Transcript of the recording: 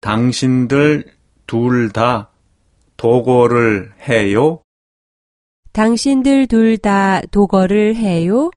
당신들 둘다 도거를 해요? 당신들 둘다 도거를 해요?